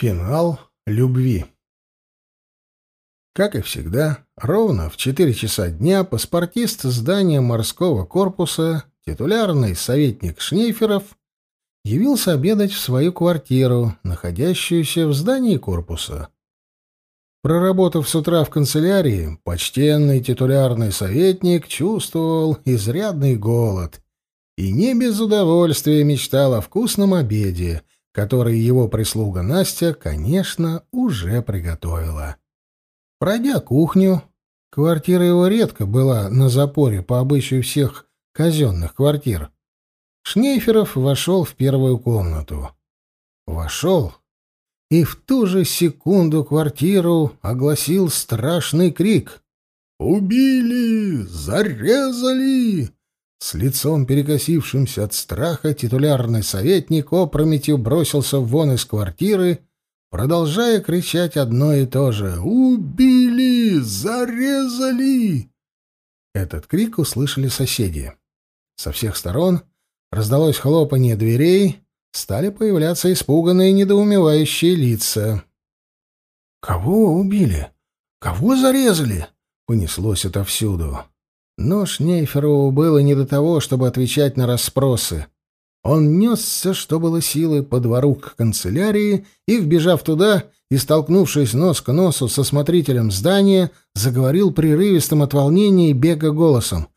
Финал любви. Как и всегда, ровно в четыре часа дня паспортист здания морского корпуса, титулярный советник Шнейферов, явился обедать в свою квартиру, находящуюся в здании корпуса. Проработав с утра в канцелярии, почтенный титулярный советник чувствовал изрядный голод и не без удовольствия мечтал о вкусном обеде, который его прислуга Настя, конечно, уже приготовила. Пройдя кухню, квартира его редко была на запоре по обычаю всех казенных квартир, Шнейферов вошел в первую комнату. Вошел, и в ту же секунду квартиру огласил страшный крик. «Убили! Зарезали!» С лицом перекосившимся от страха титулярный советник опрометью бросился вон из квартиры, продолжая кричать одно и то же «Убили! Зарезали!» Этот крик услышали соседи. Со всех сторон раздалось хлопанье дверей, стали появляться испуганные недоумевающие лица. «Кого убили? Кого зарезали?» — понеслось отовсюду. Но Шнейферову было не до того, чтобы отвечать на расспросы. Он несся, что было силы, по двору к канцелярии и, вбежав туда и столкнувшись нос к носу со смотрителем здания, заговорил прерывистым от волнения и бега голосом.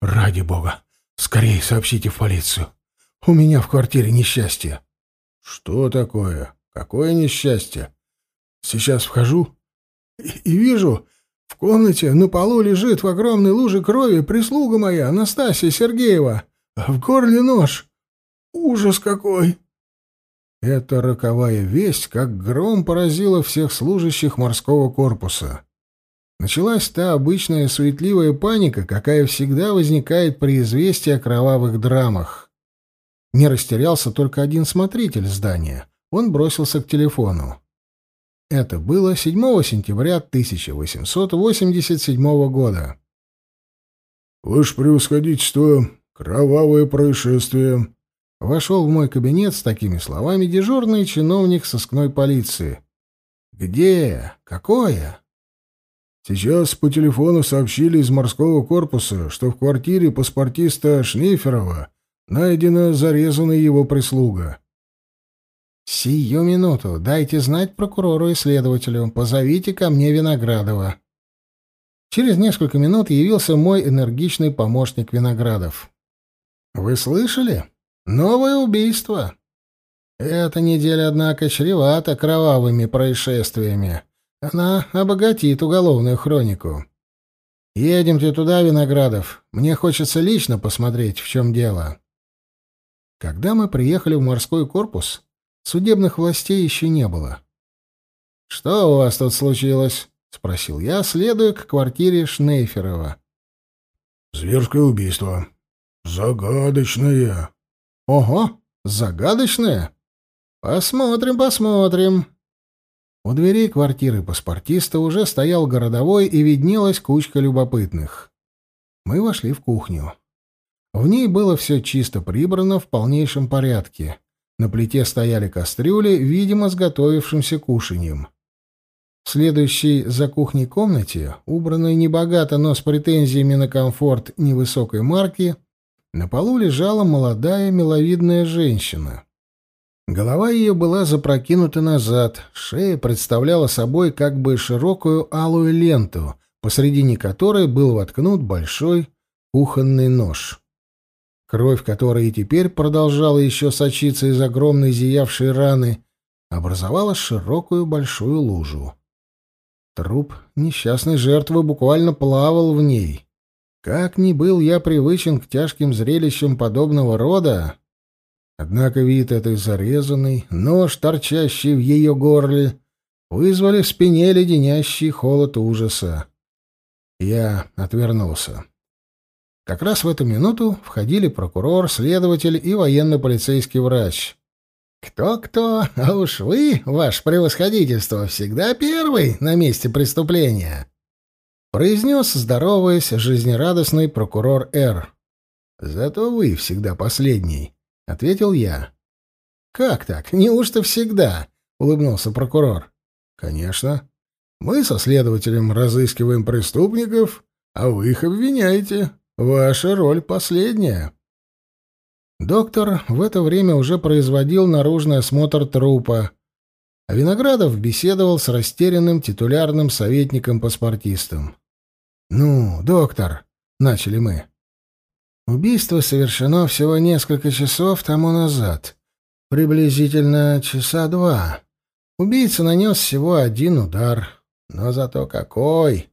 «Ради бога! Скорее сообщите в полицию! У меня в квартире несчастье!» «Что такое? Какое несчастье?» «Сейчас вхожу и, и вижу, в комнате на полу лежит в огромной луже крови прислуга моя, Анастасия Сергеева, в горле нож. Ужас какой!» Эта роковая весть, как гром, поразила всех служащих морского корпуса. Началась та обычная суетливая паника, какая всегда возникает при известии о кровавых драмах. Не растерялся только один смотритель здания. Он бросился к телефону. Это было 7 сентября 1887 года. «Ваше превосходительство, кровавое происшествие!» Вошел в мой кабинет с такими словами дежурный чиновник сыскной полиции. «Где? Какое?» «Сейчас по телефону сообщили из морского корпуса, что в квартире паспортиста Шнейферова найдена зарезанная его прислуга. «Сию минуту. Дайте знать прокурору и следователю. Позовите ко мне Виноградова». Через несколько минут явился мой энергичный помощник Виноградов. «Вы слышали? Новое убийство. Эта неделя, однако, чревата кровавыми происшествиями. Она обогатит уголовную хронику. Едемте туда, Виноградов. Мне хочется лично посмотреть, в чем дело». Когда мы приехали в морской корпус, Судебных властей еще не было. «Что у вас тут случилось?» — спросил я, следуя к квартире Шнейферова. «Зверское убийство. Загадочное». «Ого, загадочное? Посмотрим, посмотрим». У дверей квартиры паспортиста уже стоял городовой и виднелась кучка любопытных. Мы вошли в кухню. В ней было все чисто прибрано в полнейшем порядке. На плите стояли кастрюли, видимо, с готовившимся кушаньем. В следующей за кухней комнате, убранной небогато, но с претензиями на комфорт невысокой марки, на полу лежала молодая миловидная женщина. Голова ее была запрокинута назад, шея представляла собой как бы широкую алую ленту, посредине которой был воткнут большой кухонный нож. Кровь, которая и теперь продолжала еще сочиться из огромной зиявшей раны, образовала широкую большую лужу. Труп несчастной жертвы буквально плавал в ней. Как ни был я привычен к тяжким зрелищам подобного рода, однако вид этой зарезанной, нож, торчащий в ее горле, вызвали в спине леденящий холод ужаса. Я отвернулся. Как раз в эту минуту входили прокурор, следователь и военно-полицейский врач. «Кто-кто, а уж вы, ваше превосходительство, всегда первый на месте преступления», — произнес, здороваясь, жизнерадостный прокурор Р. «Зато вы всегда последний», — ответил я. «Как так? Неужто всегда?» улыбнулся прокурор. Конечно. Мы со следователем разыскиваем преступников, а вы их обвиняете. Ваша роль последняя. Доктор в это время уже производил наружный осмотр трупа, а Виноградов беседовал с растерянным титулярным советником-паспортистом. «Ну, доктор», — начали мы. «Убийство совершено всего несколько часов тому назад, приблизительно часа два. Убийца нанес всего один удар, но зато какой!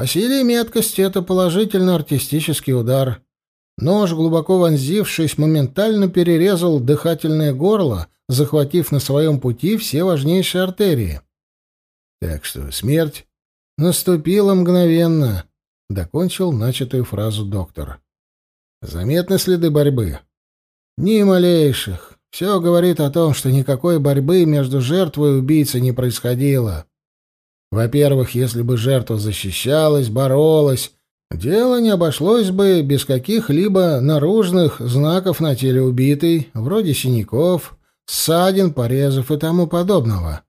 По силе и меткости это положительно артистический удар». Нож, глубоко вонзившись, моментально перерезал дыхательное горло, захватив на своем пути все важнейшие артерии. Так что смерть наступила мгновенно, — докончил начатую фразу доктор. Заметны следы борьбы? Ни малейших. Все говорит о том, что никакой борьбы между жертвой и убийцей не происходило. Во-первых, если бы жертва защищалась, боролась, Дело не обошлось бы без каких-либо наружных знаков на теле убитой, вроде синяков, ссадин, порезов и тому подобного.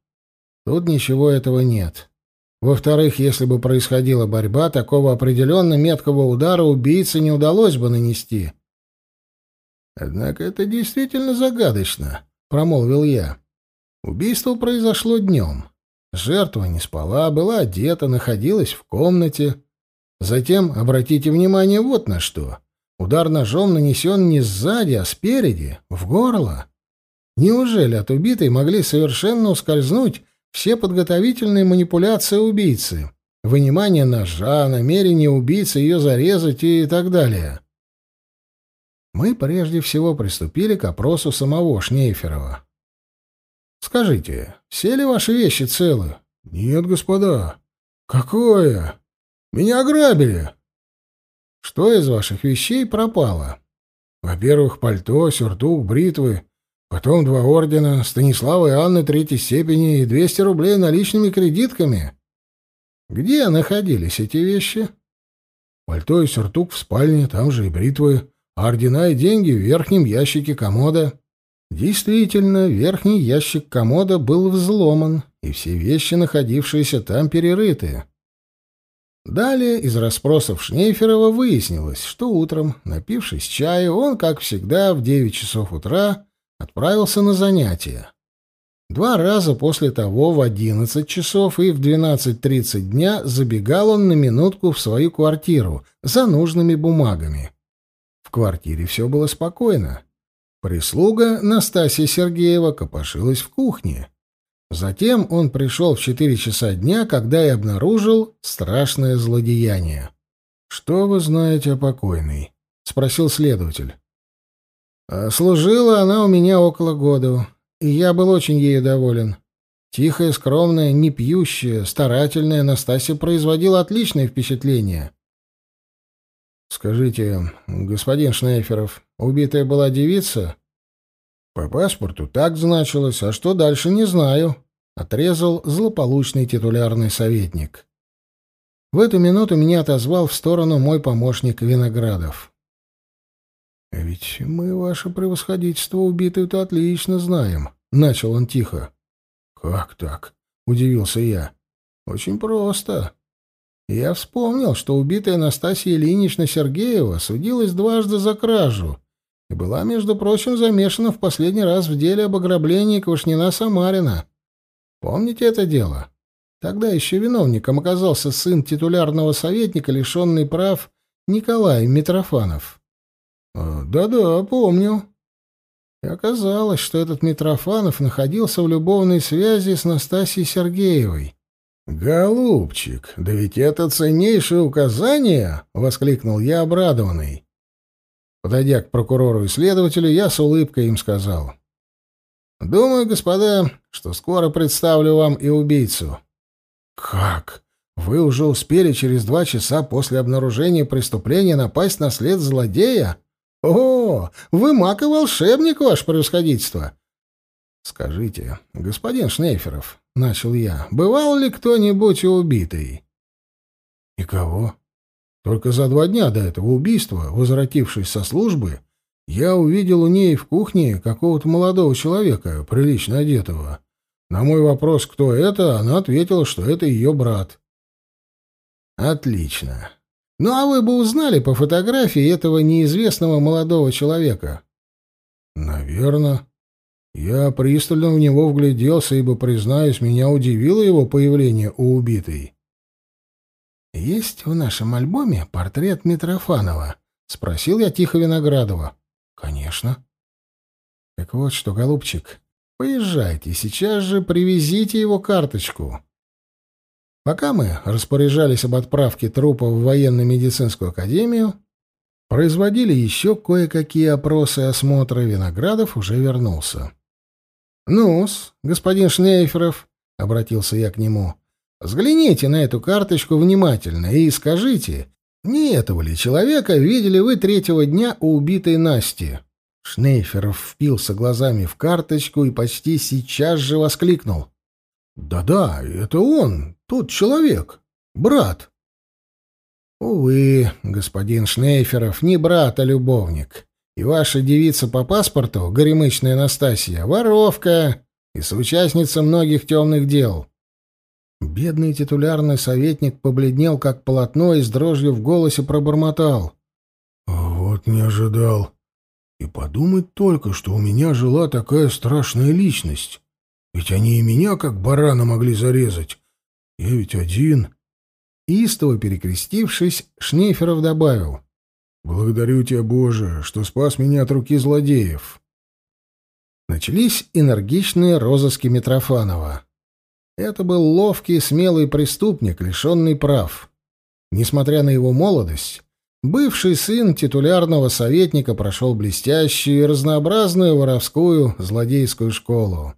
Тут ничего этого нет. Во-вторых, если бы происходила борьба, такого определенно меткого удара убийце не удалось бы нанести. «Однако это действительно загадочно», — промолвил я. «Убийство произошло днем. Жертва не спала, была одета, находилась в комнате». Затем обратите внимание вот на что. Удар ножом нанесен не сзади, а спереди, в горло. Неужели от убитой могли совершенно ускользнуть все подготовительные манипуляции убийцы? Вынимание ножа, намерение убийцы ее зарезать и так далее. Мы прежде всего приступили к опросу самого Шнейферова. «Скажите, все ли ваши вещи целы?» «Нет, господа». «Какое?» Меня ограбили. Что из ваших вещей пропало? Во-первых, пальто, сюртук, бритвы, потом два ордена, Станислава и Анны третьей степени и 200 рублей наличными кредитками. Где находились эти вещи? Пальто и сюртук в спальне, там же и бритвы, а ордена и деньги в верхнем ящике комода. Действительно, верхний ящик комода был взломан, и все вещи, находившиеся там, перерыты. Далее из расспросов Шнейферова выяснилось, что утром, напившись чая, он, как всегда, в девять часов утра отправился на занятия. Два раза после того в одиннадцать часов и в двенадцать тридцать дня забегал он на минутку в свою квартиру за нужными бумагами. В квартире все было спокойно. Прислуга Настасья Сергеева копошилась в кухне. Затем он пришел в четыре часа дня, когда и обнаружил страшное злодеяние. «Что вы знаете о покойной?» — спросил следователь. «А «Служила она у меня около года, и я был очень ею доволен. Тихая, скромная, не пьющая, старательная Настасья производила отличное впечатление». «Скажите, господин Шнейферов, убитая была девица?» По паспорту так значилось, а что дальше не знаю, отрезал злополучный титулярный советник. В эту минуту меня отозвал в сторону мой помощник Виноградов. «А «Ведь мы, ваше превосходительство, убитую-то отлично знаем», — начал он тихо. «Как так?» — удивился я. «Очень просто. Я вспомнил, что убитая Анастасия Ильинична Сергеева судилась дважды за кражу и была, между прочим, замешана в последний раз в деле об ограблении Квашнина Самарина. Помните это дело? Тогда еще виновником оказался сын титулярного советника, лишенный прав Николай Митрофанов. А, «Да-да, помню». И оказалось, что этот Митрофанов находился в любовной связи с Настасьей Сергеевой. «Голубчик, да ведь это ценнейшее указание!» — воскликнул я, обрадованный. Подойдя к прокурору и следователю, я с улыбкой им сказал. «Думаю, господа, что скоро представлю вам и убийцу». «Как? Вы уже успели через два часа после обнаружения преступления напасть на след злодея? О, вы маг и волшебник, ваше превосходительство!» «Скажите, господин Шнейферов, — начал я, — бывал ли кто-нибудь убитый?» «Никого. Только за два дня до этого убийства, возвратившись со службы, я увидел у ней в кухне какого-то молодого человека, прилично одетого. На мой вопрос, кто это, она ответила, что это ее брат. Отлично. Ну а вы бы узнали по фотографии этого неизвестного молодого человека? Наверное. Я пристально в него вгляделся, ибо, признаюсь, меня удивило его появление у убитой. «Есть в нашем альбоме портрет Митрофанова?» — спросил я тихо Виноградова. «Конечно». «Так вот что, голубчик, поезжайте, сейчас же привезите его карточку». Пока мы распоряжались об отправке трупа в военно-медицинскую академию, производили еще кое-какие опросы и осмотры, Виноградов уже вернулся. «Ну-с, господин Шнейферов», — обратился я к нему, — «взгляните на эту карточку внимательно и скажите, не этого ли человека видели вы третьего дня у убитой Насти?» Шнейферов впился глазами в карточку и почти сейчас же воскликнул. «Да-да, это он, тот человек, брат». «Увы, господин Шнейферов, не брат, а любовник. И ваша девица по паспорту, горемычная Настасья, воровка и соучастница многих темных дел». Бедный титулярный советник побледнел, как полотно, и с дрожью в голосе пробормотал. «Вот не ожидал. И подумать только, что у меня жила такая страшная личность. Ведь они и меня, как барана, могли зарезать. Я ведь один». Истово перекрестившись, Шнейферов добавил. «Благодарю тебя, Боже, что спас меня от руки злодеев». Начались энергичные розыски Митрофанова. Это был ловкий, смелый преступник, лишенный прав. Несмотря на его молодость, бывший сын титулярного советника прошел блестящую и разнообразную воровскую злодейскую школу.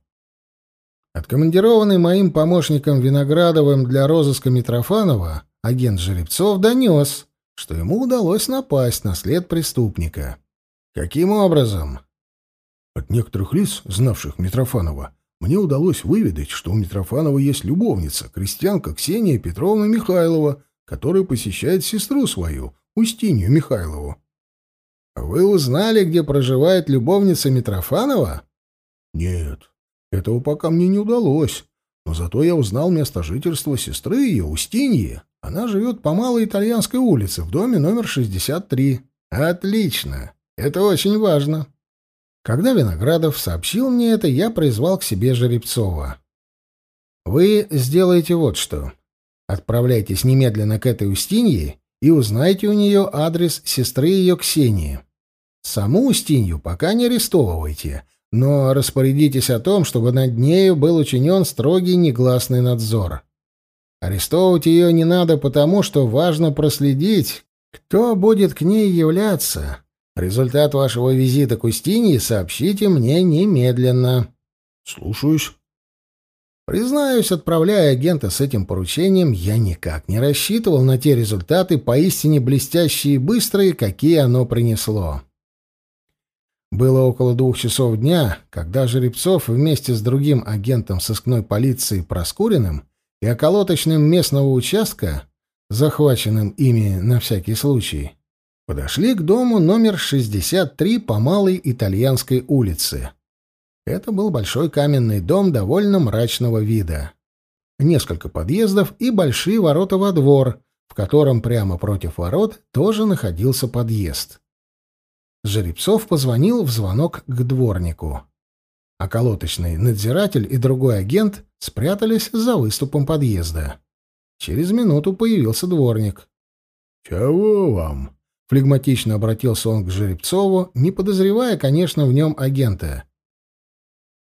Откомандированный моим помощником Виноградовым для розыска Митрофанова, агент Жеребцов донес, что ему удалось напасть на след преступника. Каким образом? От некоторых лиц, знавших Митрофанова, мне удалось выведать, что у Митрофанова есть любовница, крестьянка Ксения Петровна Михайлова, которая посещает сестру свою, Устинью Михайлову. Вы узнали, где проживает любовница Митрофанова? Нет, этого пока мне не удалось. Но зато я узнал место жительства сестры ее, Устиньи. Она живет по Малой Итальянской улице, в доме номер 63. Отлично. Это очень важно. Когда Виноградов сообщил мне это, я призвал к себе Жеребцова. «Вы сделаете вот что. Отправляйтесь немедленно к этой Устинье и узнайте у нее адрес сестры ее Ксении. Саму Устинью пока не арестовывайте, но распорядитесь о том, чтобы над нею был учинен строгий негласный надзор. Арестовывать ее не надо потому, что важно проследить, кто будет к ней являться, Результат вашего визита к Устинье сообщите мне немедленно. Слушаюсь. Признаюсь, отправляя агента с этим поручением, я никак не рассчитывал на те результаты, поистине блестящие и быстрые, какие оно принесло. Было около двух часов дня, когда Жеребцов вместе с другим агентом сыскной полиции Проскуриным и околоточным местного участка, захваченным ими на всякий случай, Подошли к дому номер 63 по Малой Итальянской улице. Это был большой каменный дом довольно мрачного вида. Несколько подъездов и большие ворота во двор, в котором прямо против ворот тоже находился подъезд. Жеребцов позвонил в звонок к дворнику. А колоточный надзиратель и другой агент спрятались за выступом подъезда. Через минуту появился дворник. «Чего вам?» Флегматично обратился он к Жеребцову, не подозревая, конечно, в нем агента.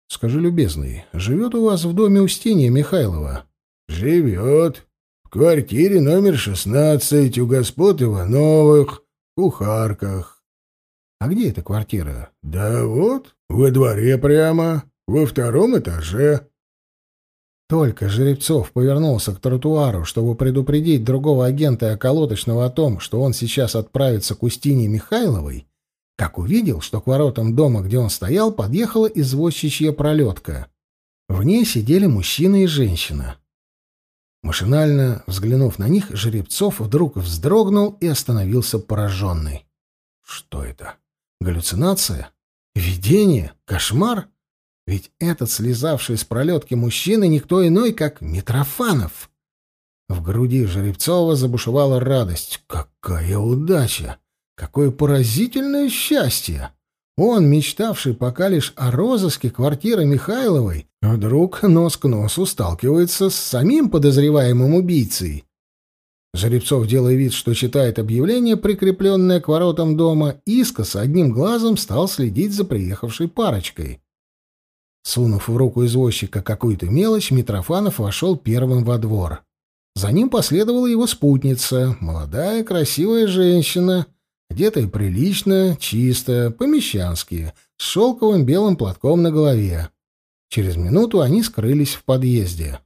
«Скажи, любезный, живет у вас в доме Устинья Михайлова?» «Живет. В квартире номер шестнадцать, у господ Ивановых, в кухарках». «А где эта квартира?» «Да вот, во дворе прямо, во втором этаже». Только Жеребцов повернулся к тротуару, чтобы предупредить другого агента околоточного о том, что он сейчас отправится к Устине Михайловой, как увидел, что к воротам дома, где он стоял, подъехала извозчичья пролетка. В ней сидели мужчина и женщина. Машинально взглянув на них, Жеребцов вдруг вздрогнул и остановился пораженный. Что это? Галлюцинация? Видение? Кошмар? Ведь этот слезавший с пролетки мужчина никто иной, как Митрофанов. В груди Жеребцова забушевала радость. Какая удача! Какое поразительное счастье! Он, мечтавший пока лишь о розыске квартиры Михайловой, вдруг нос к носу сталкивается с самим подозреваемым убийцей. Жеребцов, делая вид, что читает объявление, прикрепленное к воротам дома, искоса одним глазом стал следить за приехавшей парочкой. Сунув в руку извозчика какую-то мелочь, Митрофанов вошел первым во двор. За ним последовала его спутница, молодая красивая женщина — Одетая прилично, чисто, по-мещански, с шелковым белым платком на голове. Через минуту они скрылись в подъезде.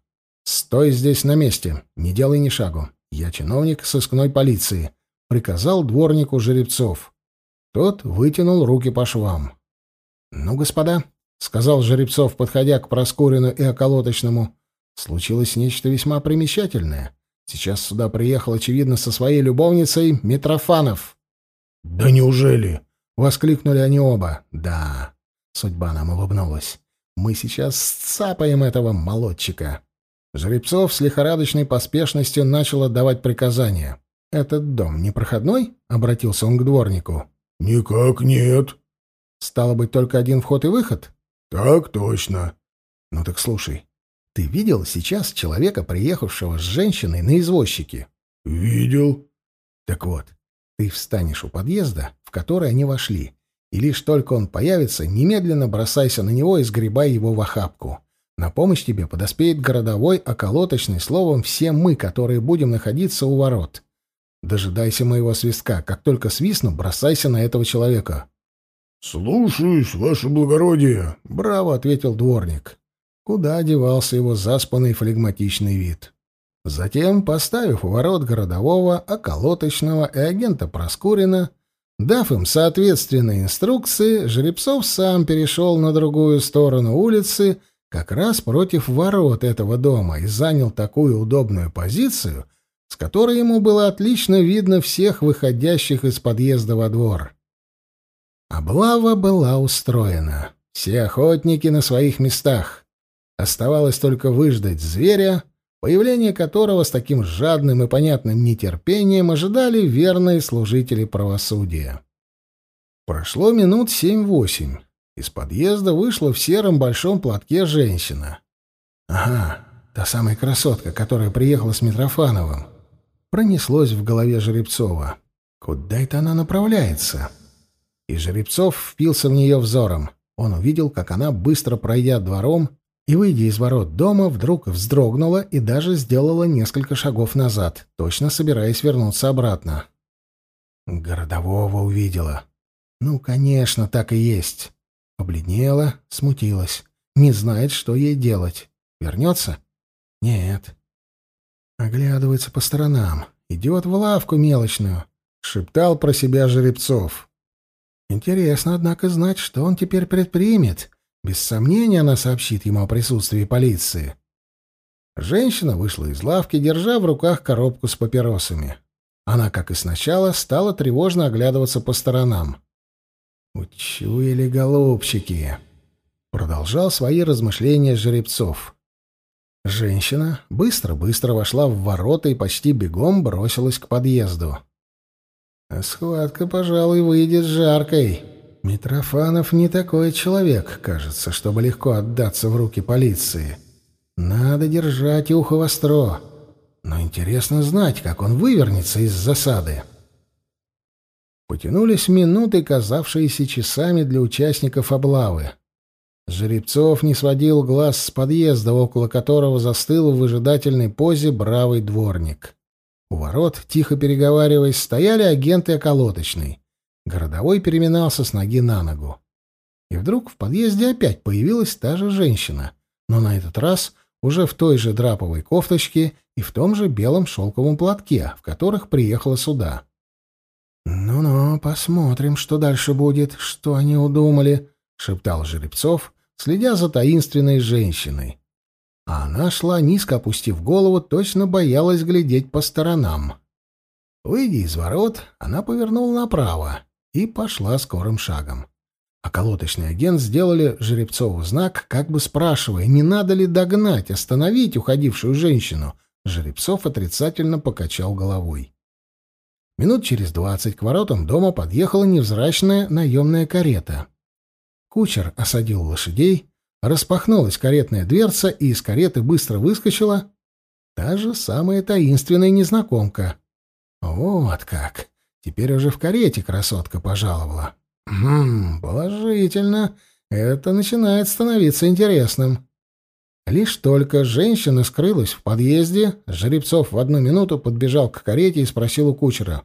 «Стой здесь на месте, не делай ни шагу. Я чиновник сыскной полиции», — приказал дворнику Жеребцов. Тот вытянул руки по швам. «Ну, господа», — сказал Жеребцов, подходя к Проскурину и Околоточному, — «случилось нечто весьма примечательное. Сейчас сюда приехал, очевидно, со своей любовницей Митрофанов». «Да неужели?» — воскликнули они оба. «Да». Судьба нам улыбнулась. «Мы сейчас сцапаем этого молодчика». Жеребцов с лихорадочной поспешностью начал отдавать приказания. «Этот дом не проходной?» — обратился он к дворнику. «Никак нет». «Стало быть, только один вход и выход?» «Так точно». «Ну так слушай, ты видел сейчас человека, приехавшего с женщиной на извозчике?» «Видел». «Так вот, ты встанешь у подъезда, в который они вошли, и лишь только он появится, немедленно бросайся на него и сгребай его в охапку. На помощь тебе подоспеет городовой, околоточный, словом, все мы, которые будем находиться у ворот. Дожидайся моего свистка. Как только свистну, бросайся на этого человека. — Слушаюсь, ваше благородие. — Браво, — ответил дворник. Куда девался его заспанный флегматичный вид? Затем, поставив у ворот городового, околоточного и агента Проскурина, дав им соответственные инструкции, Жеребцов сам перешел на другую сторону улицы, как раз против ворот этого дома, и занял такую удобную позицию, с которой ему было отлично видно всех выходящих из подъезда во двор. Облава была устроена. Все охотники на своих местах. Оставалось только выждать зверя, появление которого с таким жадным и понятным нетерпением ожидали верные служители правосудия. Прошло минут семь-восемь. Из подъезда вышла в сером большом платке женщина. «Ага, та самая красотка, которая приехала с Митрофановым». Пронеслось в голове Жеребцова. «Куда это она направляется?» И Жеребцов впился в нее взором. Он увидел, как она, быстро пройдя двором, и, выйдя из ворот дома, вдруг вздрогнула и даже сделала несколько шагов назад, точно собираясь вернуться обратно. Городового увидела. Ну, конечно, так и есть. Побледнела, смутилась. Не знает, что ей делать. Вернется? Нет. Оглядывается по сторонам. Идет в лавку мелочную. Шептал про себя Жеребцов. Интересно, однако, знать, что он теперь предпримет. Без сомнения она сообщит ему о присутствии полиции. Женщина вышла из лавки, держа в руках коробку с папиросами. Она, как и сначала, стала тревожно оглядываться по сторонам. «Учуяли голубчики!» Продолжал свои размышления Жеребцов. Женщина быстро-быстро вошла в ворота и почти бегом бросилась к подъезду. «Схватка, пожалуй, выйдет жаркой», Митрофанов не такой человек, кажется, чтобы легко отдаться в руки полиции. Надо держать ухо востро. Но интересно знать, как он вывернется из засады. Потянулись минуты, казавшиеся часами для участников облавы. Жеребцов не сводил глаз с подъезда, около которого застыл в выжидательной позе бравый дворник. У ворот, тихо переговариваясь, стояли агенты околоточной. Городовой переминался с ноги на ногу. И вдруг в подъезде опять появилась та же женщина, но на этот раз уже в той же драповой кофточке и в том же белом шелковом платке, в которых приехала сюда. «Ну-ну, посмотрим, что дальше будет, что они удумали», — шептал Жеребцов, следя за таинственной женщиной. А она шла, низко опустив голову, точно боялась глядеть по сторонам. Выйдя из ворот, она повернула направо и пошла скорым шагом. А колоточный агент сделали Жеребцову знак, как бы спрашивая, не надо ли догнать, остановить уходившую женщину. Жеребцов отрицательно покачал головой. Минут через двадцать к воротам дома подъехала невзрачная наемная карета. Кучер осадил лошадей, распахнулась каретная дверца, и из кареты быстро выскочила та же самая таинственная незнакомка. Вот как! Теперь уже в карете красотка пожаловала. Хм, положительно. Это начинает становиться интересным. Лишь только женщина скрылась в подъезде, Жеребцов в одну минуту подбежал к карете и спросил у кучера.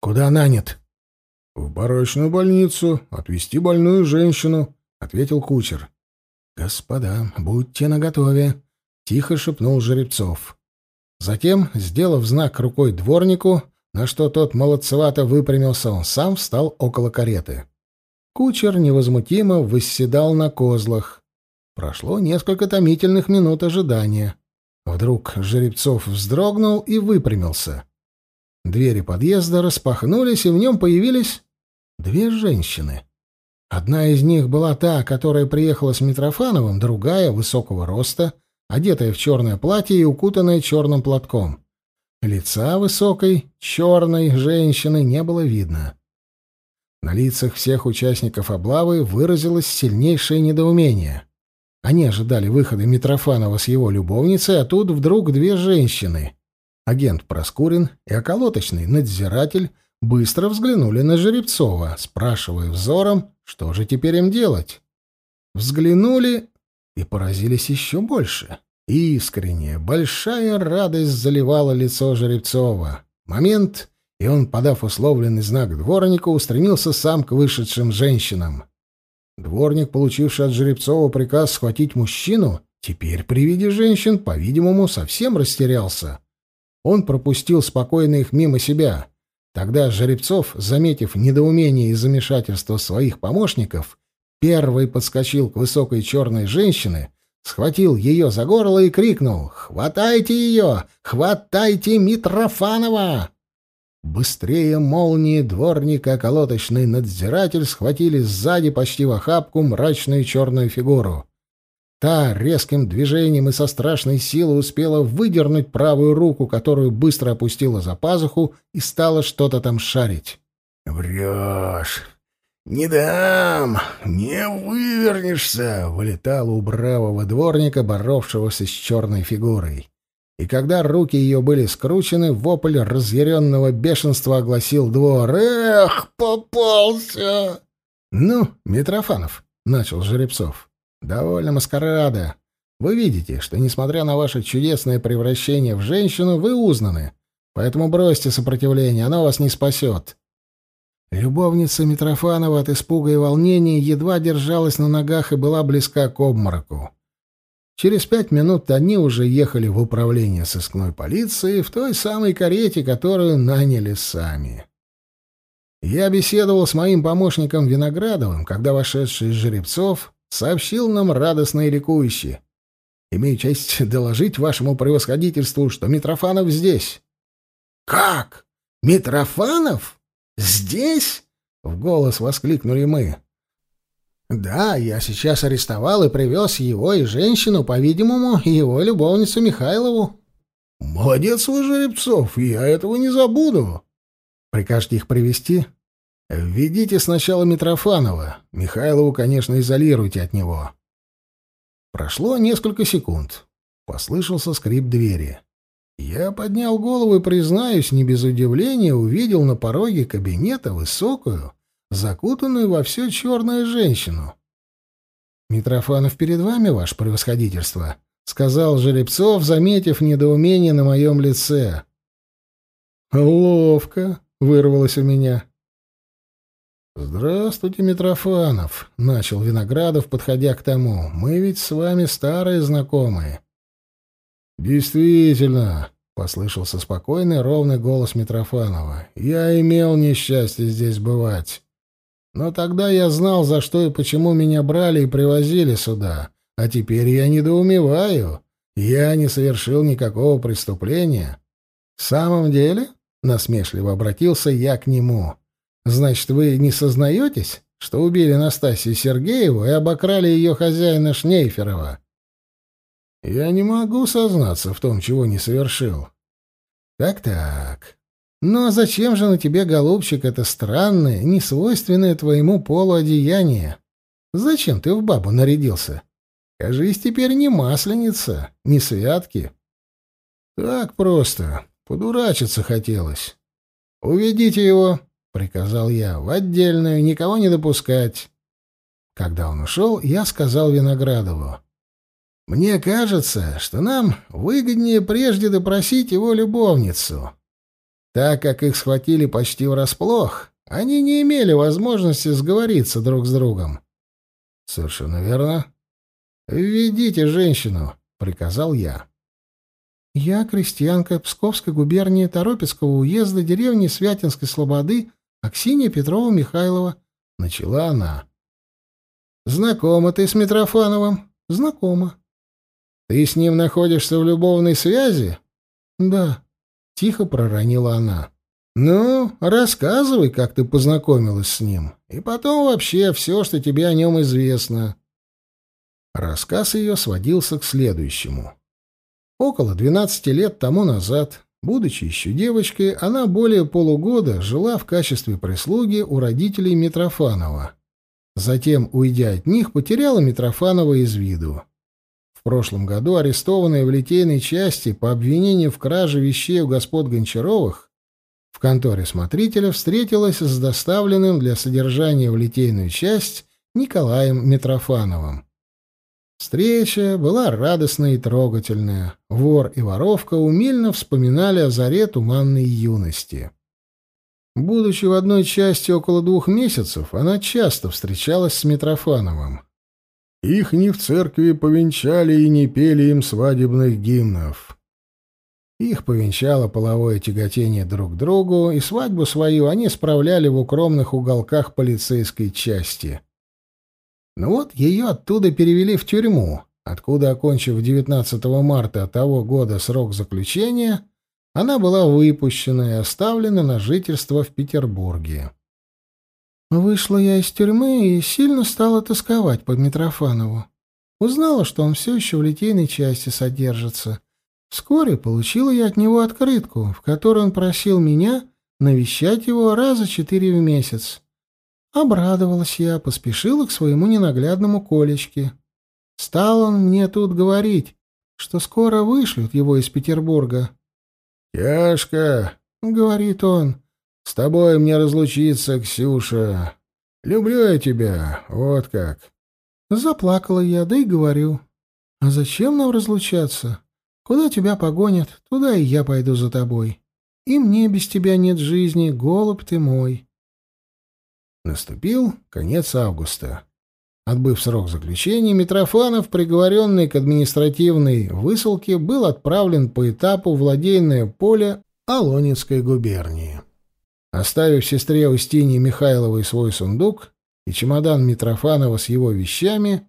«Куда нанят?» «В барачную больницу. Отвезти больную женщину», — ответил кучер. «Господа, будьте наготове», — тихо шепнул Жеребцов. Затем, сделав знак рукой дворнику, на что тот молодцевато выпрямился, он сам встал около кареты. Кучер невозмутимо восседал на козлах. Прошло несколько томительных минут ожидания. Вдруг Жеребцов вздрогнул и выпрямился. Двери подъезда распахнулись, и в нем появились две женщины. Одна из них была та, которая приехала с Митрофановым, другая — высокого роста, одетая в черное платье и укутанная черным платком. Лица высокой, черной женщины не было видно. На лицах всех участников облавы выразилось сильнейшее недоумение. Они ожидали выхода Митрофанова с его любовницей, а тут вдруг две женщины. Агент Проскурин и околоточный надзиратель быстро взглянули на Жеребцова, спрашивая взором, что же теперь им делать. Взглянули и поразились еще больше. Искренняя, большая радость заливала лицо Жеребцова. Момент, и он, подав условленный знак дворнику, устремился сам к вышедшим женщинам. Дворник, получивший от Жеребцова приказ схватить мужчину, теперь при виде женщин, по-видимому, совсем растерялся. Он пропустил спокойно их мимо себя. Тогда Жеребцов, заметив недоумение и замешательство своих помощников, первый подскочил к высокой черной женщине, схватил ее за горло и крикнул «Хватайте ее! Хватайте Митрофанова!» Быстрее молнии дворник и околоточный надзиратель схватили сзади почти в охапку мрачную черную фигуру. Та резким движением и со страшной силой успела выдернуть правую руку, которую быстро опустила за пазуху и стала что-то там шарить. «Врешь! Не дам! Не вывернешься!» — вылетало у бравого дворника, боровшегося с черной фигурой и когда руки ее были скручены, вопль разъяренного бешенства огласил двор. «Эх, попался!» «Ну, Митрофанов», — начал Жеребцов, — «довольно маскарада. Вы видите, что, несмотря на ваше чудесное превращение в женщину, вы узнаны. Поэтому бросьте сопротивление, оно вас не спасет». Любовница Митрофанова от испуга и волнения едва держалась на ногах и была близка к обмороку. Через пять минут они уже ехали в управление сыскной полиции в той самой карете, которую наняли сами. Я беседовал с моим помощником Виноградовым, когда вошедший из жеребцов сообщил нам радостно и ликующе. «Имею честь доложить вашему превосходительству, что Митрофанов здесь». «Как? Митрофанов? Здесь?» — в голос воскликнули мы. Да, я сейчас арестовал и привез его и женщину, по-видимому, его любовницу Михайлову. Молодец вы, Жеребцов, я этого не забуду. Прикажете их привести? Введите сначала Митрофанова. Михайлову, конечно, изолируйте от него. Прошло несколько секунд. Послышался скрип двери. Я поднял голову и, признаюсь, не без удивления увидел на пороге кабинета высокую, закутанную во все черное женщину. «Митрофанов перед вами, ваше превосходительство», — сказал Жеребцов, заметив недоумение на моем лице. «Ловко», — вырвалось у меня. «Здравствуйте, Митрофанов», — начал Виноградов, подходя к тому. «Мы ведь с вами старые знакомые». «Действительно», — послышался спокойный, ровный голос Митрофанова. «Я имел несчастье здесь бывать. Но тогда я знал, за что и почему меня брали и привозили сюда. А теперь я недоумеваю. Я не совершил никакого преступления. В самом деле, насмешливо обратился я к нему. Значит, вы не сознаетесь, что убили Настасью Сергееву и обокрали ее хозяина Шнейферова. Я не могу сознаться в том, чего не совершил. Так-так. Ну а зачем же на тебе, голубчик, это странное, несвойственное твоему полу одеяние? Зачем ты в бабу нарядился? Кажись, теперь не масленица, не святки. Так просто, подурачиться хотелось. Уведите его, приказал я, в отдельную, никого не допускать. Когда он ушел, я сказал Виноградову. Мне кажется, что нам выгоднее прежде допросить его любовницу. Так как их схватили почти врасплох, они не имели возможности сговориться друг с другом. — Совершенно верно. — Введите женщину, — приказал я. — Я крестьянка Псковской губернии Торопецкого уезда деревни Святинской Слободы Аксинья Петрова Михайлова, — начала она. — Знакома ты с Митрофановым? — Знакома. — Ты с ним находишься в любовной связи? — Да. — тихо проронила она. «Ну, рассказывай, как ты познакомилась с ним, и потом вообще все, что тебе о нем известно». Рассказ ее сводился к следующему. Около двенадцати лет тому назад, будучи еще девочкой, она более полугода жила в качестве прислуги у родителей Митрофанова. Затем, уйдя от них, потеряла Митрофанова из виду. В прошлом году арестованная в литейной части по обвинению в краже вещей у господ Гончаровых в конторе смотрителя встретилась с доставленным для содержания в литейную часть Николаем Митрофановым. Встреча была радостная и трогательная. Вор и воровка умильно вспоминали о заре туманной юности. Будучи в одной части около двух месяцев, она часто встречалась с Митрофановым. Их ни в церкви повенчали и не пели им свадебных гимнов. Их повенчало половое тяготение друг к другу, и свадьбу свою они справляли в укромных уголках полицейской части. Ну вот ее оттуда перевели в тюрьму, откуда, окончив 19 марта того года срок заключения, она была выпущена и оставлена на жительство в Петербурге. Вышла я из тюрьмы и сильно стала тосковать по Митрофанову. Узнала, что он все еще в литейной части содержится. Вскоре получила я от него открытку, в которой он просил меня навещать его раза четыре в месяц. Обрадовалась я, поспешила к своему ненаглядному Колечке. Стал он мне тут говорить, что скоро вышлют его из Петербурга. «Тяжко», — говорит он, с тобой мне разлучиться, Ксюша. Люблю я тебя, вот как. Заплакала я, да и говорю. А зачем нам разлучаться? Куда тебя погонят, туда и я пойду за тобой. И мне без тебя нет жизни, голубь ты мой. Наступил конец августа. Отбыв срок заключения, Митрофанов, приговоренный к административной высылке, был отправлен по этапу владейное поле Алонинской губернии. Оставив сестре Устинье Михайловой свой сундук и чемодан Митрофанова с его вещами,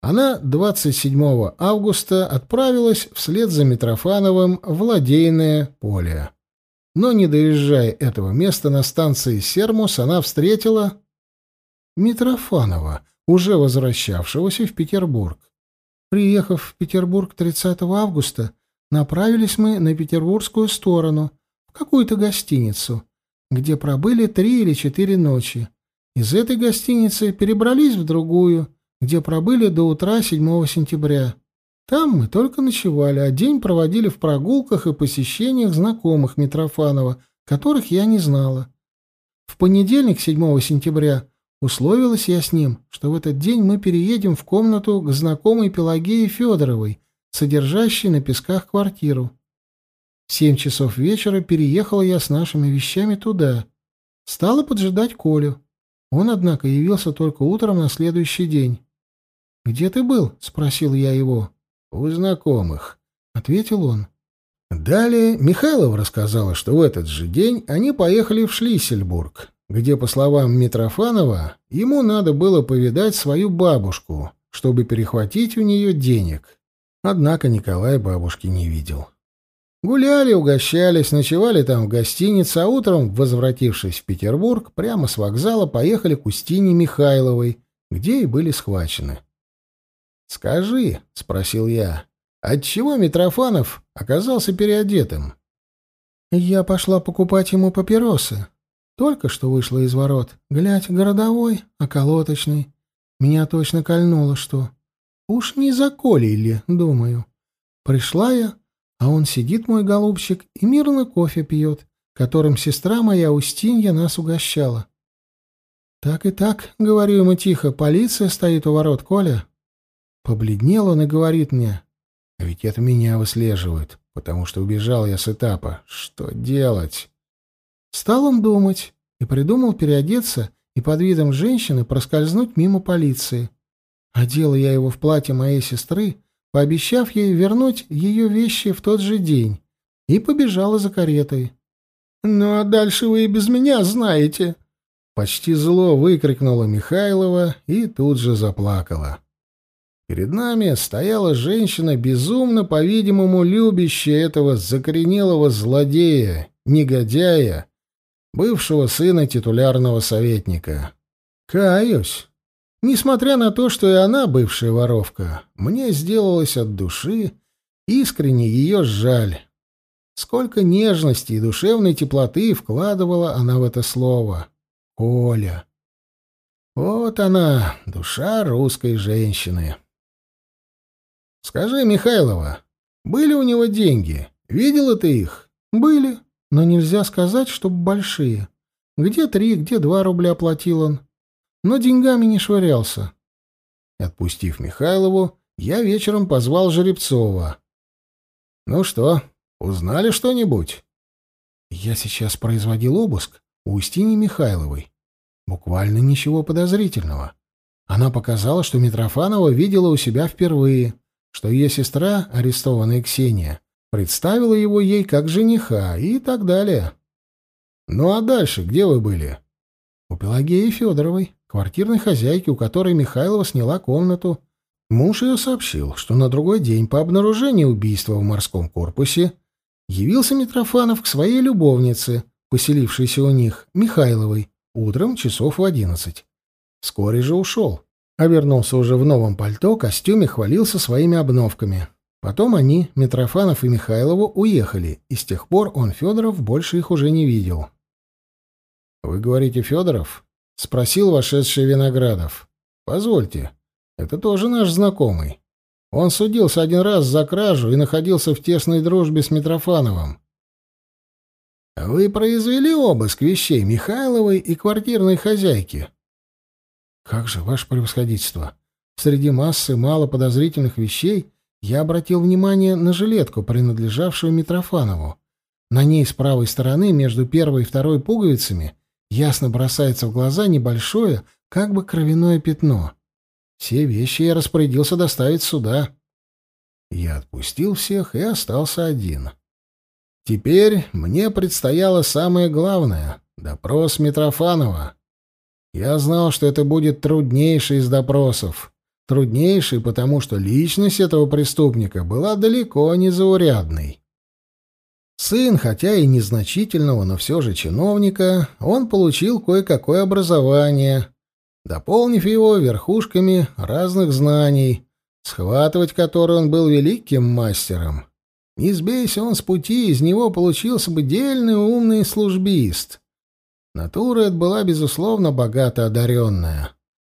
она 27 августа отправилась вслед за Митрофановым в Ладейное поле. Но, не доезжая этого места на станции Сермус, она встретила Митрофанова, уже возвращавшегося в Петербург. Приехав в Петербург 30 августа, направились мы на петербургскую сторону, в какую-то гостиницу — где пробыли три или четыре ночи. Из этой гостиницы перебрались в другую, где пробыли до утра 7 сентября. Там мы только ночевали, а день проводили в прогулках и посещениях знакомых Митрофанова, которых я не знала. В понедельник, 7 сентября, условилась я с ним, что в этот день мы переедем в комнату к знакомой Пелагее Федоровой, содержащей на Песках квартиру. В семь часов вечера переехала я с нашими вещами туда. Стала поджидать Колю. Он, однако, явился только утром на следующий день. «Где ты был?» — спросил я его. «У знакомых», — ответил он. Далее Михайлов рассказала, что в этот же день они поехали в Шлиссельбург, где, по словам Митрофанова, ему надо было повидать свою бабушку, чтобы перехватить у нее денег. Однако Николай бабушки не видел. Гуляли, угощались, ночевали там в гостинице, а утром, возвратившись в Петербург, прямо с вокзала поехали к Устине Михайловой, где и были схвачены. «Скажи», — спросил я, — «отчего Митрофанов оказался переодетым?» «Я пошла покупать ему папиросы. Только что вышла из ворот. Глядь, городовой, околоточный. Меня точно кольнуло, что... Уж не заколили, думаю. Пришла я, а он сидит, мой голубчик, и мирно кофе пьет, которым сестра моя Устинья нас угощала. «Так и так», — говорю ему тихо, — «полиция стоит у ворот, Коля». Побледнел он и говорит мне, «А ведь это меня выслеживают, потому что убежал я с этапа. Что делать?» Стал он думать и придумал переодеться и под видом женщины проскользнуть мимо полиции. Одела я его в платье моей сестры, пообещав ей вернуть ее вещи в тот же день, и побежала за каретой. «Ну а дальше вы и без меня знаете!» Почти зло выкрикнула Михайлова и тут же заплакала. Перед нами стояла женщина, безумно, по-видимому, любящая этого закоренелого злодея, негодяя, бывшего сына титулярного советника. Каюсь, Несмотря на то, что и она бывшая воровка, мне сделалось от души искренне ее жаль. Сколько нежности и душевной теплоты вкладывала она в это слово. Оля. Вот она, душа русской женщины. Скажи, Михайлова, были у него деньги? Видела ты их? Были, но нельзя сказать, чтобы большие. Где три, где два рубля платил он но деньгами не швырялся. Отпустив Михайлову, я вечером позвал Жеребцова. «Ну что, узнали что-нибудь?» Я сейчас производил обыск у Устини Михайловой. Буквально ничего подозрительного. Она показала, что Митрофанова видела у себя впервые, что ее сестра, арестованная Ксения, представила его ей как жениха и так далее. «Ну а дальше где вы были?» «У Пелагеи Федоровой квартирной хозяйки, у которой Михайлова сняла комнату. Муж ее сообщил, что на другой день по обнаружению убийства в морском корпусе явился Митрофанов к своей любовнице, поселившейся у них, Михайловой, утром часов в одиннадцать. Вскоре же ушел, а вернулся уже в новом пальто, костюме, хвалился своими обновками. Потом они, Митрофанов и Михайлову, уехали, и с тех пор он, Федоров, больше их уже не видел. «Вы говорите, Федоров?» — спросил вошедший Виноградов. «Позвольте, это тоже наш знакомый. Он судился один раз за кражу и находился в тесной дружбе с Митрофановым». «Вы произвели обыск вещей Михайловой и квартирной хозяйки?» «Как же, ваше превосходительство! Среди массы малоподозрительных вещей я обратил внимание на жилетку, принадлежавшую Митрофанову. На ней с правой стороны, между первой и второй пуговицами, ясно бросается в глаза небольшое, как бы кровяное пятно. Все вещи я распорядился доставить сюда. Я отпустил всех и остался один. Теперь мне предстояло самое главное — допрос Митрофанова. Я знал, что это будет труднейший из допросов. Труднейший, потому что личность этого преступника была далеко не заурядной. Сын, хотя и незначительного, но все же чиновника, он получил кое-какое образование, дополнив его верхушками разных знаний, схватывать которые он был великим мастером. Не сбейся он с пути, из него получился бы дельный умный службист. Натура эта была, безусловно, богато одаренная.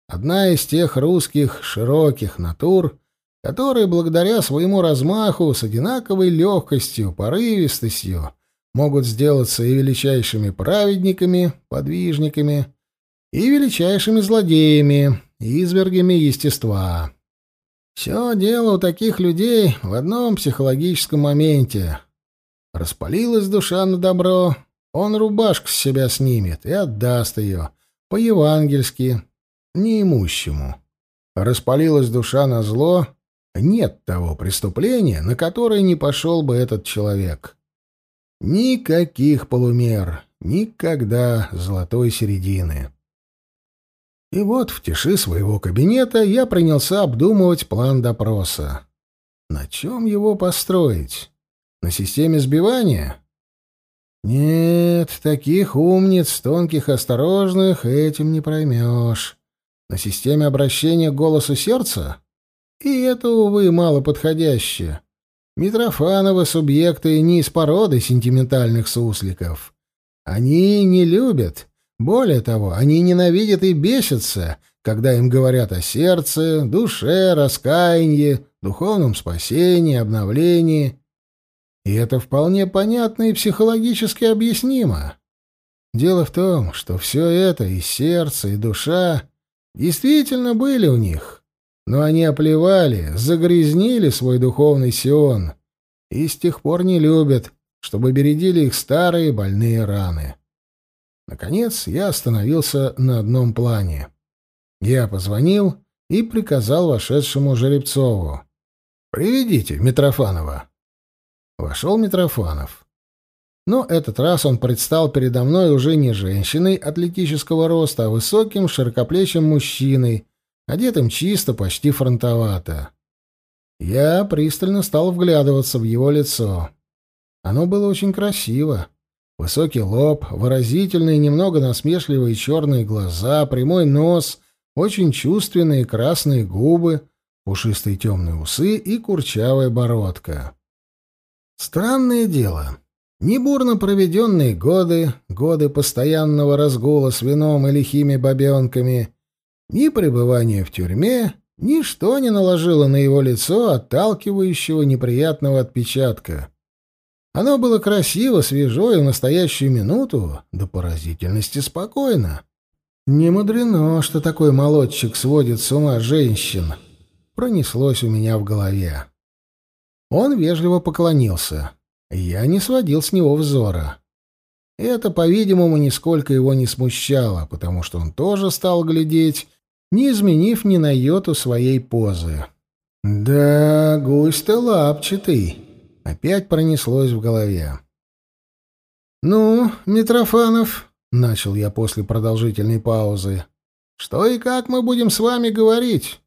Одна из тех русских широких натур, которые благодаря своему размаху с одинаковой легкостью, порывистостью могут сделаться и величайшими праведниками, подвижниками, и величайшими злодеями, извергами естества. Все дело у таких людей в одном психологическом моменте. Распалилась душа на добро, он рубашку с себя снимет и отдаст ее, по-евангельски, неимущему. Распалилась душа на зло, нет того преступления, на которое не пошел бы этот человек. Никаких полумер, никогда золотой середины. И вот в тиши своего кабинета я принялся обдумывать план допроса. На чем его построить? На системе сбивания? Нет, таких умниц, тонких, осторожных этим не проймешь. На системе обращения к голосу сердца? И это, увы, мало подходящее. Митрофановы субъекты не из породы сентиментальных сусликов. Они не любят. Более того, они ненавидят и бесятся, когда им говорят о сердце, душе, раскаянии, духовном спасении, обновлении. И это вполне понятно и психологически объяснимо. Дело в том, что все это, и сердце, и душа, действительно были у них. Но они оплевали, загрязнили свой духовный сион и с тех пор не любят, чтобы бередили их старые больные раны. Наконец я остановился на одном плане. Я позвонил и приказал вошедшему Жеребцову. «Приведите Митрофанова». Вошел Митрофанов. Но этот раз он предстал передо мной уже не женщиной атлетического роста, а высоким, широкоплечим мужчиной, одетым чисто, почти фронтовато. Я пристально стал вглядываться в его лицо. Оно было очень красиво. Высокий лоб, выразительные, немного насмешливые черные глаза, прямой нос, очень чувственные красные губы, пушистые темные усы и курчавая бородка. Странное дело. Ни бурно проведенные годы, годы постоянного разгула с вином и лихими бабенками, ни пребывание в тюрьме, ничто не наложило на его лицо отталкивающего неприятного отпечатка. Оно было красиво, свежо и в настоящую минуту до поразительности спокойно. Не мудрено, что такой молодчик сводит с ума женщин. Пронеслось у меня в голове. Он вежливо поклонился. Я не сводил с него взора. Это, по-видимому, нисколько его не смущало, потому что он тоже стал глядеть, не изменив ни на йоту своей позы. «Да, гусь-то лапчатый», — опять пронеслось в голове. «Ну, Митрофанов», — начал я после продолжительной паузы, — «что и как мы будем с вами говорить?»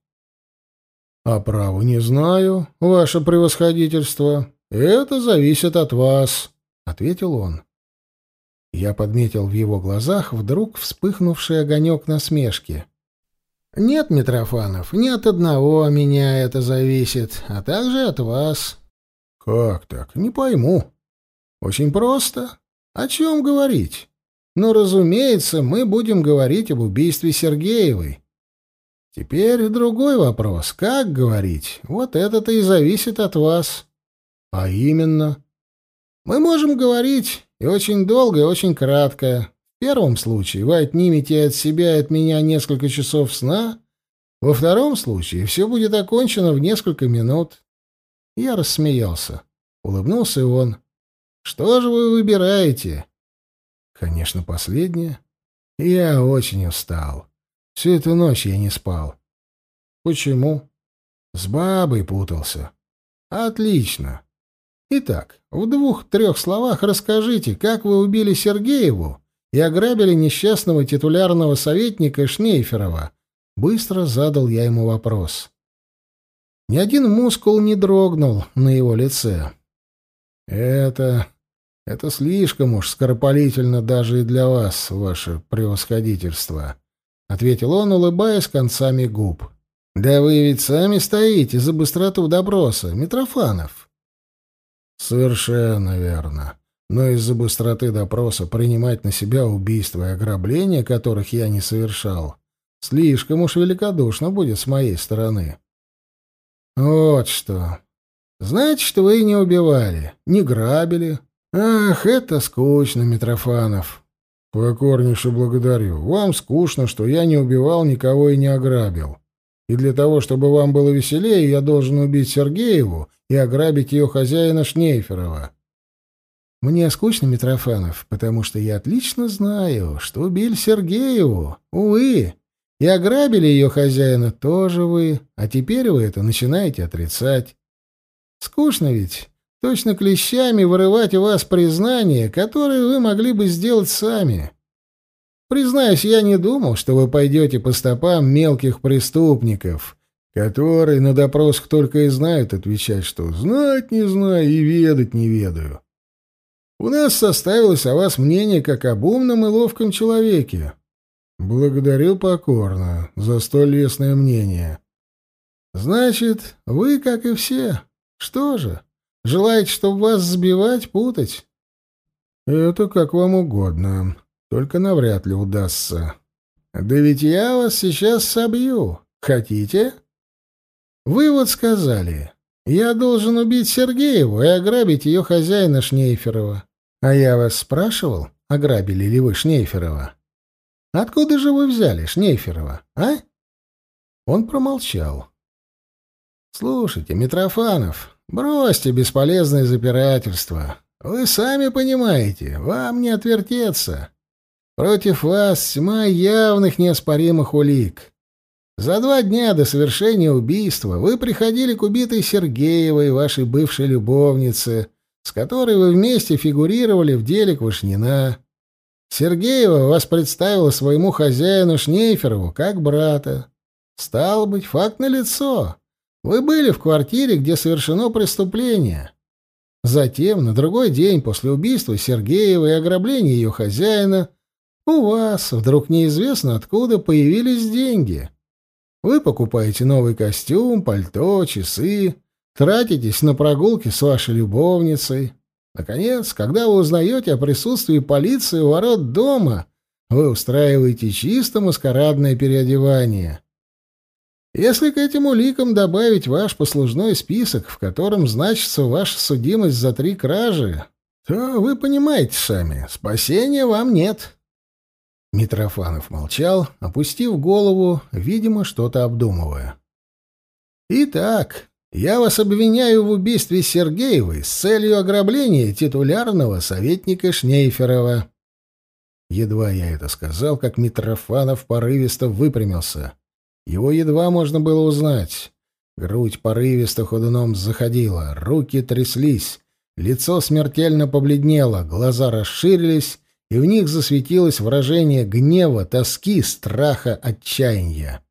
«А право не знаю, ваше превосходительство. Это зависит от вас», — ответил он. Я подметил в его глазах вдруг вспыхнувший огонек насмешки. «Нет, Митрофанов, не от одного меня это зависит, а также от вас». «Как так? Не пойму». «Очень просто. О чем говорить? Ну, разумеется, мы будем говорить об убийстве Сергеевой. Теперь другой вопрос. Как говорить? Вот это-то и зависит от вас. А именно? Мы можем говорить и очень долго, и очень кратко. В первом случае вы отнимете от себя и от меня несколько часов сна. Во втором случае все будет окончено в несколько минут. Я рассмеялся. Улыбнулся он. Что же вы выбираете? Конечно, последнее. Я очень устал. Всю эту ночь я не спал. Почему? С бабой путался. Отлично. Итак, в двух-трех словах расскажите, как вы убили Сергееву и ограбили несчастного титулярного советника Шнейферова. Быстро задал я ему вопрос. Ни один мускул не дрогнул на его лице. Это... это слишком уж скоропалительно даже и для вас, ваше превосходительство ответил он, улыбаясь концами губ. Да вы ведь сами стоите за быстроту допроса, Митрофанов. Совершенно верно. Но из-за быстроты допроса принимать на себя убийства и ограбления, которых я не совершал, слишком уж великодушно будет с моей стороны. Вот что. Значит, что вы не убивали, не грабили. Ах, это скучно, Митрофанов. «Покорнейше благодарю. Вам скучно, что я не убивал никого и не ограбил. И для того, чтобы вам было веселее, я должен убить Сергееву и ограбить ее хозяина Шнейферова». «Мне скучно, Митрофанов, потому что я отлично знаю, что убили Сергееву, увы, и ограбили ее хозяина тоже вы, а теперь вы это начинаете отрицать. Скучно ведь, точно клещами вырывать у вас признание, которое вы могли бы сделать сами. Признаюсь, я не думал, что вы пойдете по стопам мелких преступников, который на допросах только и знает отвечать, что «знать не знаю и ведать не ведаю». У нас составилось о вас мнение как об умном и ловком человеке. Благодарю покорно за столь лестное мнение. Значит, вы, как и все. Что же, желаете, чтобы вас сбивать, путать? Это как вам угодно, только навряд ли удастся. Да ведь я вас сейчас собью. Хотите? Вы вот сказали, я должен убить Сергееву и ограбить ее хозяина Шнейферова. А я вас спрашивал, ограбили ли вы Шнейферова? Откуда же вы взяли Шнейферова, а? Он промолчал. Слушайте, Митрофанов, бросьте бесполезное запирательство. Вы сами понимаете, вам не отвертеться. Против вас тьма явных неоспоримых улик. За два дня до совершения убийства вы приходили к убитой Сергеевой, вашей бывшей любовнице, с которой вы вместе фигурировали в деле Квашнина. Сергеева вас представила своему хозяину Шнейферову как брата. Стало быть, факт налицо. Вы были в квартире, где совершено преступление. Затем, на другой день после убийства Сергеева и ограбления ее хозяина, у вас вдруг неизвестно откуда появились деньги. Вы покупаете новый костюм, пальто, часы, тратитесь на прогулки с вашей любовницей. Наконец, когда вы узнаете о присутствии полиции у ворот дома, вы устраиваете чисто маскарадное переодевание. Если к этим уликам добавить ваш послужной список, в котором значится ваша судимость за три кражи, то вы понимаете сами, спасения вам нет. Митрофанов молчал, опустив голову, видимо, что-то обдумывая. «Итак, я вас обвиняю в убийстве Сергеевой с целью ограбления титулярного советника Шнейферова». Едва я это сказал, как Митрофанов порывисто выпрямился. Его едва можно было узнать. Грудь порывисто ходуном заходила, руки тряслись, лицо смертельно побледнело, глаза расширились, и в них засветилось выражение гнева, тоски, страха, отчаяния.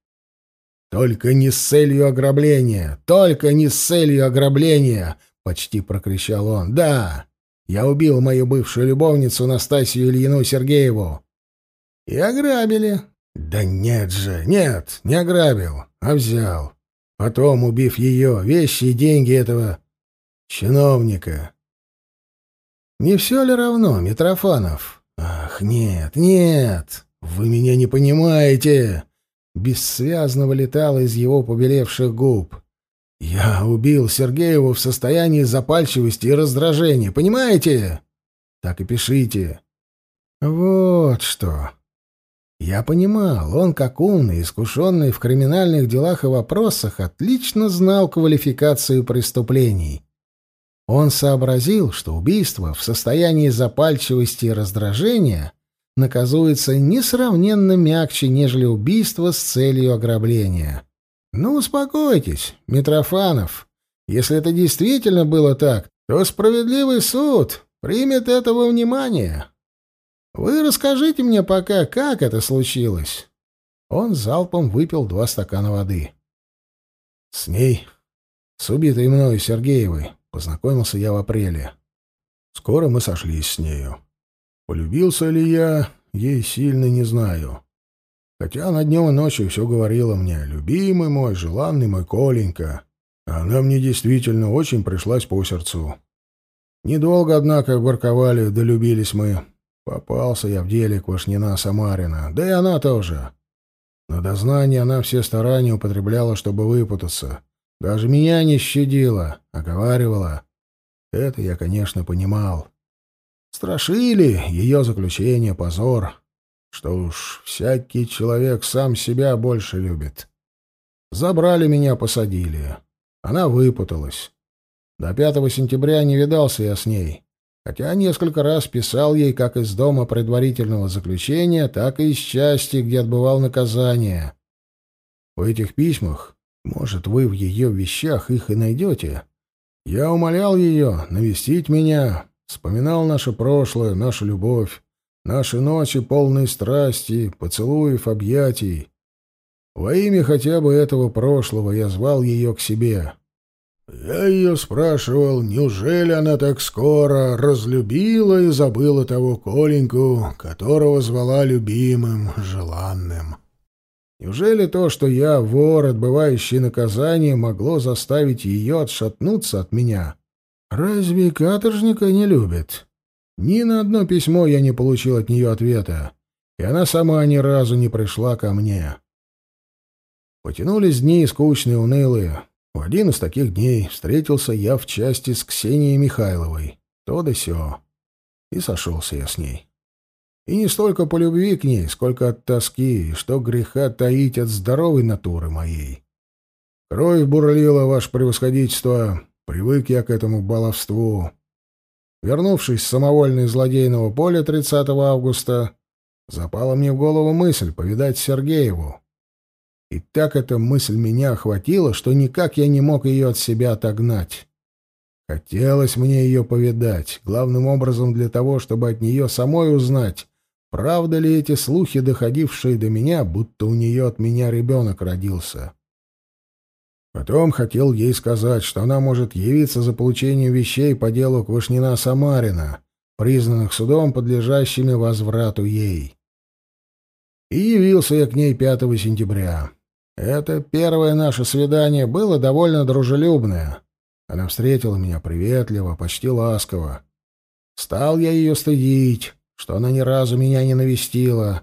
«Только не с целью ограбления! Только не с целью ограбления!» — почти прокричал он. «Да, я убил мою бывшую любовницу Настасью Ильину Сергееву». «И ограбили». «Да нет же, нет, не ограбил, а взял. Потом, убив ее, вещи и деньги этого чиновника». «Не все ли равно, Митрофанов?» «Ах, нет, нет, вы меня не понимаете!» Бессвязно вылетало из его побелевших губ. «Я убил Сергееву в состоянии запальчивости и раздражения, понимаете? Так и пишите». «Вот что!» Я понимал, он, как умный, искушенный в криминальных делах и вопросах, отлично знал квалификацию преступлений. Он сообразил, что убийство в состоянии запальчивости и раздражения наказуется несравненно мягче, нежели убийство с целью ограбления. Ну, успокойтесь, Митрофанов. Если это действительно было так, то справедливый суд примет этого внимания. Вы расскажите мне пока, как это случилось. Он залпом выпил два стакана воды. С ней, с убитой мною Сергеевой, Познакомился я в апреле. Скоро мы сошлись с нею. Полюбился ли я, ей сильно не знаю. Хотя она днем и ночью все говорила мне «любимый мой, желанный мой Коленька». Она мне действительно очень пришлась по сердцу. Недолго, однако, ворковали, долюбились мы. Попался я в деле Квашнина Самарина, да и она тоже. На дознание она все старания употребляла, чтобы выпутаться. Даже меня не щадила, оговаривала. Это я, конечно, понимал. Страшили ее заключение, позор. Что уж, всякий человек сам себя больше любит. Забрали меня, посадили. Она выпуталась. До 5 сентября не видался я с ней, хотя несколько раз писал ей как из дома предварительного заключения, так и из части, где отбывал наказание. В этих письмах может, вы в ее вещах их и найдете. Я умолял ее навестить меня, вспоминал наше прошлое, нашу любовь, наши ночи полные страсти, поцелуев, объятий. Во имя хотя бы этого прошлого я звал ее к себе. Я ее спрашивал, неужели она так скоро разлюбила и забыла того Коленьку, которого звала любимым, желанным. Неужели то, что я вор, отбывающий наказание, могло заставить ее отшатнуться от меня? Разве каторжника не любит? Ни на одно письмо я не получил от нее ответа, и она сама ни разу не пришла ко мне. Потянулись дни скучные, унылые. В один из таких дней встретился я в части с Ксенией Михайловой. То да сё. И сошелся я с ней. И не столько по любви к ней, сколько от тоски, и что греха таить от здоровой натуры моей. Кровь бурлила, ваше превосходительство, привык я к этому баловству. Вернувшись с самовольной злодейного поля 30 августа, запала мне в голову мысль повидать Сергееву. И так эта мысль меня охватила, что никак я не мог ее от себя отогнать. Хотелось мне ее повидать, главным образом для того, чтобы от нее самой узнать, правда ли эти слухи, доходившие до меня, будто у нее от меня ребенок родился. Потом хотел ей сказать, что она может явиться за получением вещей по делу Квашнина-Самарина, признанных судом подлежащими возврату ей. И явился я к ней 5 сентября. Это первое наше свидание было довольно дружелюбное. Она встретила меня приветливо, почти ласково. Стал я ее стыдить, что она ни разу меня не навестила.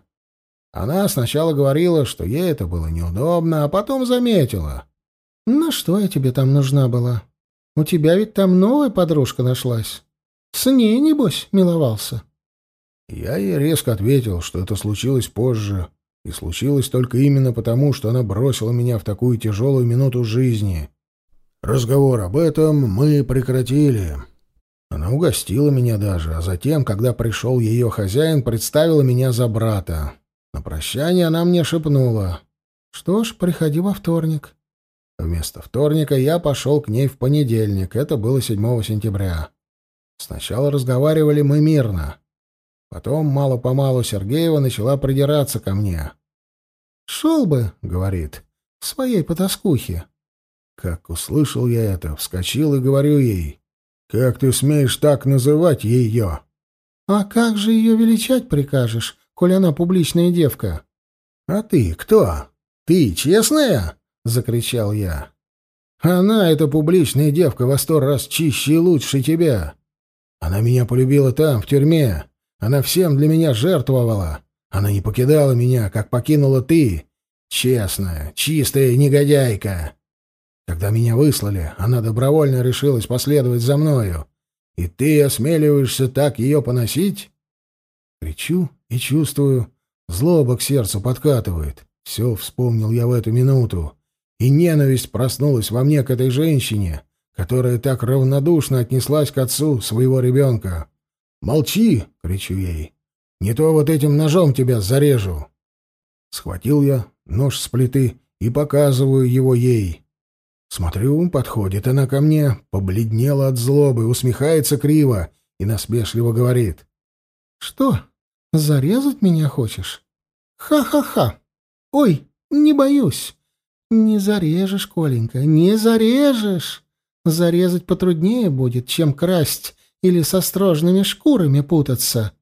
Она сначала говорила, что ей это было неудобно, а потом заметила. «Ну что я тебе там нужна была? У тебя ведь там новая подружка нашлась. С ней, небось, миловался». Я ей резко ответил, что это случилось позже, и случилось только именно потому, что она бросила меня в такую тяжелую минуту жизни. Разговор об этом мы прекратили. Она угостила меня даже, а затем, когда пришел ее хозяин, представила меня за брата. На прощание она мне шепнула. «Что ж, приходи во вторник». Вместо вторника я пошел к ней в понедельник, это было 7 сентября. Сначала разговаривали мы мирно. Потом мало-помалу Сергеева начала придираться ко мне. «Шел бы», — говорит, — «к своей потаскухе». Как услышал я это, вскочил и говорю ей, «Как ты смеешь так называть ее?» «А как же ее величать прикажешь, коль она публичная девка?» «А ты кто? Ты честная?» — закричал я. «Она, эта публичная девка, во сто раз чище и лучше тебя. Она меня полюбила там, в тюрьме. Она всем для меня жертвовала. Она не покидала меня, как покинула ты. Честная, чистая негодяйка. Когда меня выслали, она добровольно решилась последовать за мною. И ты осмеливаешься так ее поносить? Кричу и чувствую, злоба к сердцу подкатывает. Все вспомнил я в эту минуту. И ненависть проснулась во мне к этой женщине, которая так равнодушно отнеслась к отцу своего ребенка. «Молчи!» — кричу ей. «Не то вот этим ножом тебя зарежу!» Схватил я нож с плиты и показываю его ей. Смотрю, подходит она ко мне, побледнела от злобы, усмехается криво и насмешливо говорит. «Что, зарезать меня хочешь? Ха-ха-ха! Ой, не боюсь!» «Не зарежешь, Коленька, не зарежешь! Зарезать потруднее будет, чем красть или со строжными шкурами путаться.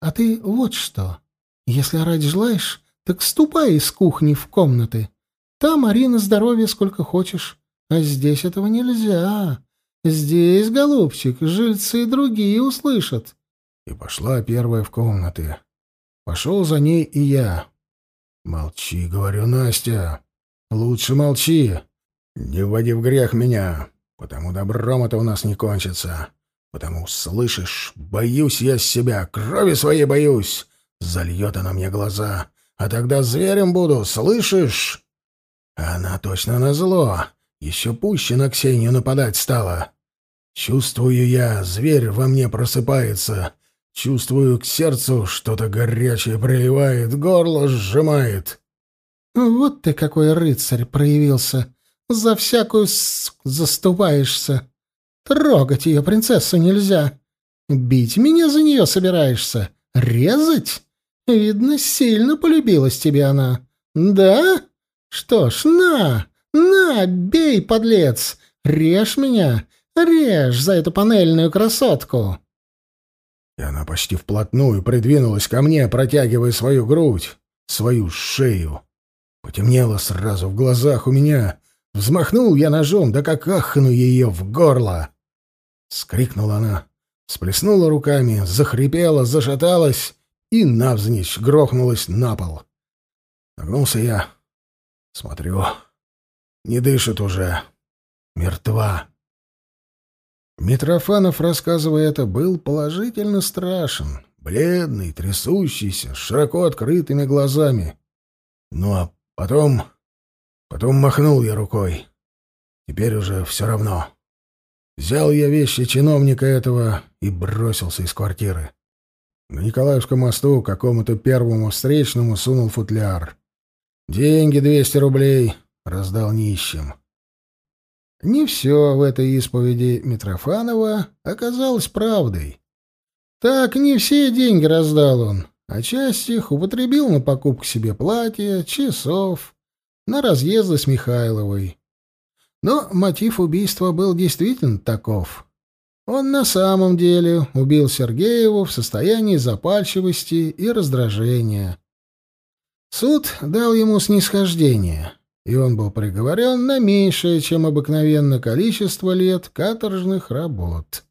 А ты вот что. Если орать желаешь, так ступай из кухни в комнаты. Там Арина здоровье сколько хочешь. А здесь этого нельзя. Здесь, голубчик, жильцы и другие услышат. И пошла первая в комнаты. Пошел за ней и я. Молчи, говорю, Настя. Лучше молчи. Не вводи в грех меня, потому добром это у нас не кончится. Потому, слышишь, боюсь я себя, крови своей боюсь. Зальет она мне глаза, а тогда зверем буду, слышишь? Она точно на зло, еще пуще на Ксению нападать стала. Чувствую я, зверь во мне просыпается. Чувствую к сердцу, что-то горячее приливает, горло сжимает. Вот ты какой рыцарь проявился. За всякую с... заступаешься. Трогать ее, принцессу, нельзя. Бить меня за нее собираешься? Резать? Видно, сильно полюбилась тебе она. Да? Что ж, на, на, бей, подлец, режь меня, режь за эту панельную красотку. И она почти вплотную придвинулась ко мне, протягивая свою грудь, свою шею. Потемнело сразу в глазах у меня. Взмахнул я ножом, да как ахну ее в горло. Скрикнула она, сплеснула руками, захрипела, зашаталась и навзничь грохнулась на пол. Нагнулся я. Смотрю. Не дышит уже. Мертва. Митрофанов, рассказывая это, был положительно страшен. Бледный, трясущийся, с широко открытыми глазами. Ну а потом... Потом махнул я рукой. Теперь уже все равно. Взял я вещи чиновника этого и бросился из квартиры. На Николаевском мосту какому-то первому встречному сунул футляр. «Деньги двести рублей», — раздал нищим. Не все в этой исповеди Митрофанова оказалось правдой. Так не все деньги раздал он, а часть их употребил на покупку себе платья, часов, на разъезды с Михайловой. Но мотив убийства был действительно таков. Он на самом деле убил Сергееву в состоянии запальчивости и раздражения. Суд дал ему снисхождение — и он был приговорен на меньшее, чем обыкновенно, количество лет каторжных работ.